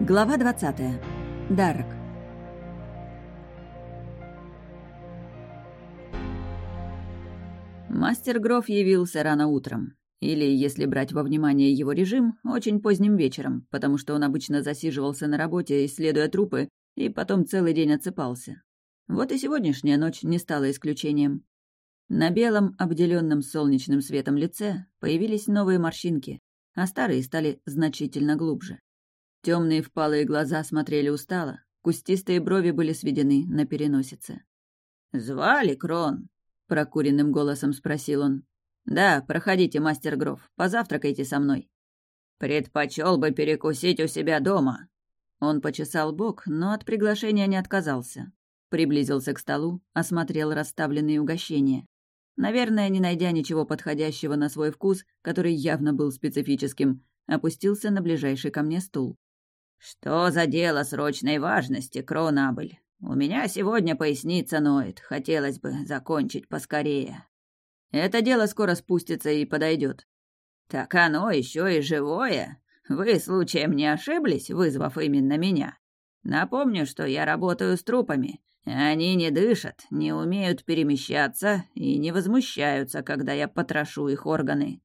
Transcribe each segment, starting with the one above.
Глава 20. Дарок. Мастер Гроф явился рано утром. Или, если брать во внимание его режим, очень поздним вечером, потому что он обычно засиживался на работе, исследуя трупы, и потом целый день отсыпался. Вот и сегодняшняя ночь не стала исключением. На белом, обделенном солнечным светом лице появились новые морщинки, а старые стали значительно глубже. Темные впалые глаза смотрели устало, кустистые брови были сведены на переносице. «Звали, Крон?» — прокуренным голосом спросил он. «Да, проходите, мастер Гров, позавтракайте со мной». «Предпочел бы перекусить у себя дома». Он почесал бок, но от приглашения не отказался. Приблизился к столу, осмотрел расставленные угощения. Наверное, не найдя ничего подходящего на свой вкус, который явно был специфическим, опустился на ближайший ко мне стул. «Что за дело срочной важности, Кронабель? У меня сегодня поясница ноет, хотелось бы закончить поскорее». «Это дело скоро спустится и подойдет». «Так оно еще и живое. Вы случаем не ошиблись, вызвав именно меня? Напомню, что я работаю с трупами. Они не дышат, не умеют перемещаться и не возмущаются, когда я потрошу их органы.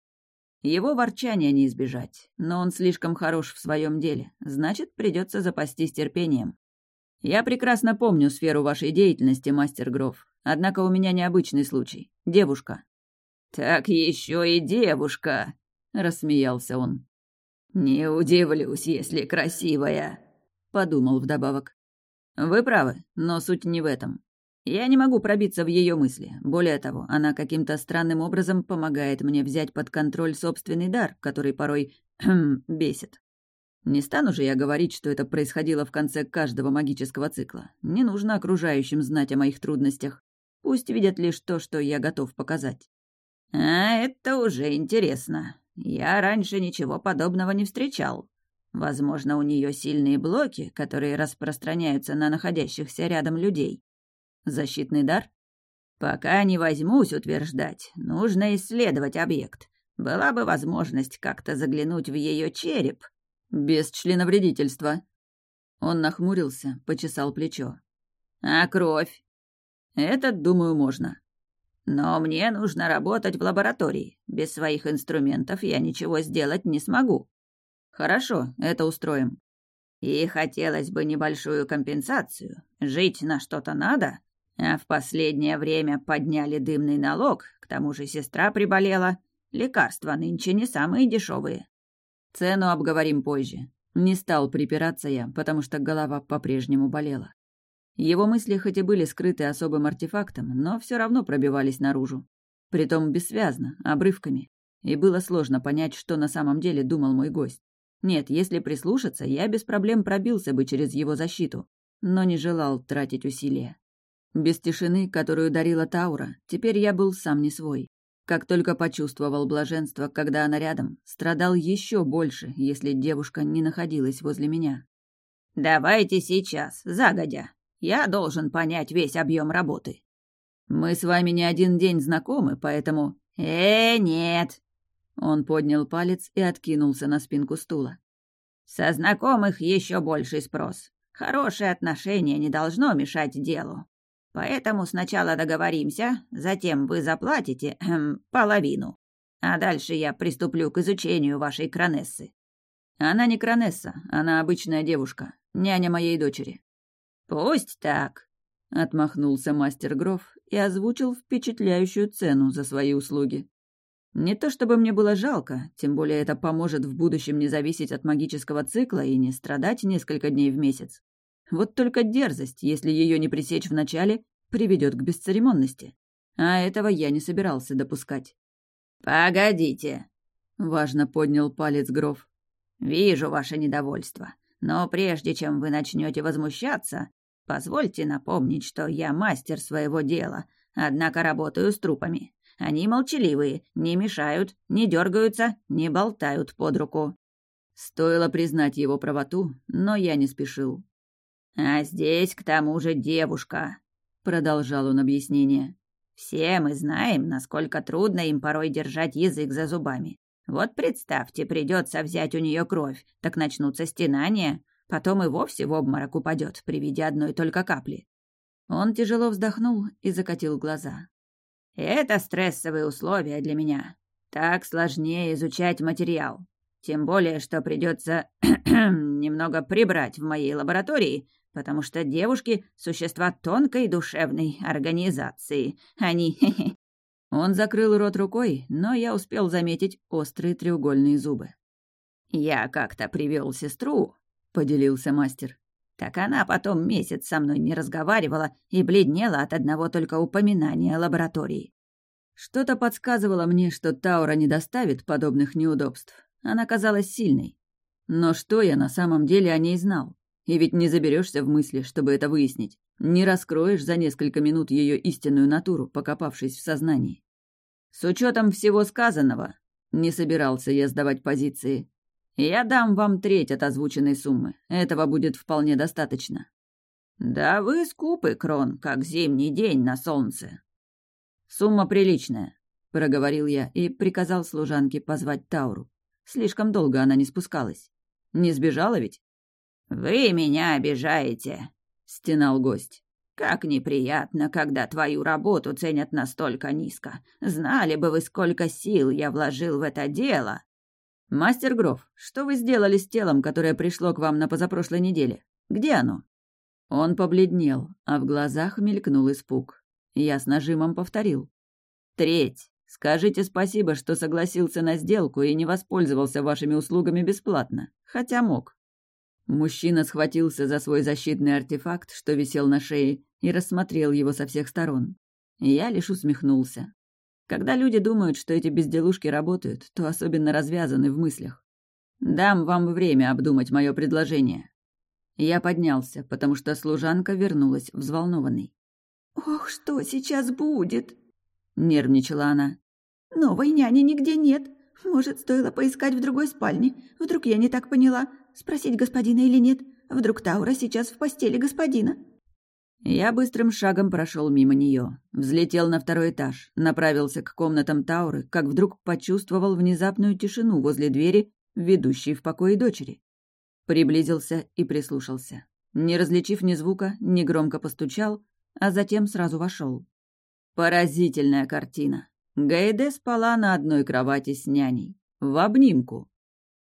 Его ворчания не избежать, но он слишком хорош в своем деле, значит, придется запастись терпением. Я прекрасно помню сферу вашей деятельности, мастер Гров, однако у меня необычный случай. Девушка. «Так еще и девушка!» — рассмеялся он. «Не удивлюсь, если красивая», — подумал вдобавок. «Вы правы, но суть не в этом. Я не могу пробиться в ее мысли. Более того, она каким-то странным образом помогает мне взять под контроль собственный дар, который порой бесит. Не стану же я говорить, что это происходило в конце каждого магического цикла. Не нужно окружающим знать о моих трудностях. Пусть видят лишь то, что я готов показать. «А это уже интересно. Я раньше ничего подобного не встречал. Возможно, у нее сильные блоки, которые распространяются на находящихся рядом людей. Защитный дар? Пока не возьмусь утверждать, нужно исследовать объект. Была бы возможность как-то заглянуть в ее череп. Без членовредительства. Он нахмурился, почесал плечо. А кровь? Этот, думаю, можно. Но мне нужно работать в лаборатории. Без своих инструментов я ничего сделать не смогу. Хорошо, это устроим. И хотелось бы небольшую компенсацию. Жить на что-то надо, а в последнее время подняли дымный налог, к тому же сестра приболела. Лекарства нынче не самые дешевые. Цену обговорим позже. Не стал припираться я, потому что голова по-прежнему болела. Его мысли хоть и были скрыты особым артефактом, но все равно пробивались наружу. Притом бессвязно, обрывками. И было сложно понять, что на самом деле думал мой гость. Нет, если прислушаться, я без проблем пробился бы через его защиту, но не желал тратить усилия. Без тишины, которую дарила Таура, теперь я был сам не свой. Как только почувствовал блаженство, когда она рядом, страдал еще больше, если девушка не находилась возле меня. «Давайте сейчас, загодя. Я должен понять весь объем работы». «Мы с вами не один день знакомы, поэтому...» «Э, нет!» Он поднял палец и откинулся на спинку стула. «Со знакомых еще больший спрос. Хорошее отношение не должно мешать делу. Поэтому сначала договоримся, затем вы заплатите эм, половину. А дальше я приступлю к изучению вашей кронессы». «Она не кронесса, она обычная девушка, няня моей дочери». «Пусть так», — отмахнулся мастер Гроф и озвучил впечатляющую цену за свои услуги. Не то чтобы мне было жалко, тем более это поможет в будущем не зависеть от магического цикла и не страдать несколько дней в месяц. Вот только дерзость, если ее не пресечь вначале, приведет к бесцеремонности. А этого я не собирался допускать. «Погодите», — важно поднял палец Гров. «Вижу ваше недовольство. Но прежде чем вы начнете возмущаться, позвольте напомнить, что я мастер своего дела, однако работаю с трупами. Они молчаливые, не мешают, не дергаются, не болтают под руку». Стоило признать его правоту, но я не спешил. «А здесь, к тому же, девушка», — продолжал он объяснение. «Все мы знаем, насколько трудно им порой держать язык за зубами. Вот представьте, придется взять у нее кровь, так начнутся стенания. Потом и вовсе в обморок упадет при виде одной только капли. Он тяжело вздохнул и закатил глаза. Это стрессовые условия для меня. Так сложнее изучать материал. Тем более, что придется немного прибрать в моей лаборатории, потому что девушки — существа тонкой душевной организации. Они... Он закрыл рот рукой, но я успел заметить острые треугольные зубы. «Я как-то привел сестру», — поделился мастер. «Так она потом месяц со мной не разговаривала и бледнела от одного только упоминания лаборатории». Что-то подсказывало мне, что Таура не доставит подобных неудобств. Она казалась сильной. Но что я на самом деле о ней знал? И ведь не заберешься в мысли, чтобы это выяснить. Не раскроешь за несколько минут ее истинную натуру, покопавшись в сознании. С учетом всего сказанного, не собирался я сдавать позиции. Я дам вам треть от озвученной суммы. Этого будет вполне достаточно. Да вы скупы, Крон, как зимний день на солнце. Сумма приличная, проговорил я и приказал служанке позвать Тауру. Слишком долго она не спускалась. Не сбежала ведь? «Вы меня обижаете», — стенал гость. «Как неприятно, когда твою работу ценят настолько низко. Знали бы вы, сколько сил я вложил в это дело». «Мастер Гров, что вы сделали с телом, которое пришло к вам на позапрошлой неделе? Где оно?» Он побледнел, а в глазах мелькнул испуг. Я с нажимом повторил. «Треть. Скажите спасибо, что согласился на сделку и не воспользовался вашими услугами бесплатно, хотя мог. Мужчина схватился за свой защитный артефакт, что висел на шее, и рассмотрел его со всех сторон. Я лишь усмехнулся. Когда люди думают, что эти безделушки работают, то особенно развязаны в мыслях. Дам вам время обдумать мое предложение. Я поднялся, потому что служанка вернулась взволнованной. «Ох, что сейчас будет?» — нервничала она. «Новой няни нигде нет. Может, стоило поискать в другой спальне. Вдруг я не так поняла. Спросить господина или нет? Вдруг Таура сейчас в постели господина?» Я быстрым шагом прошел мимо нее, взлетел на второй этаж, направился к комнатам Тауры, как вдруг почувствовал внезапную тишину возле двери, ведущей в покое дочери. Приблизился и прислушался. Не различив ни звука, ни громко постучал, а затем сразу вошел. Поразительная картина. Гайде спала на одной кровати с няней, в обнимку.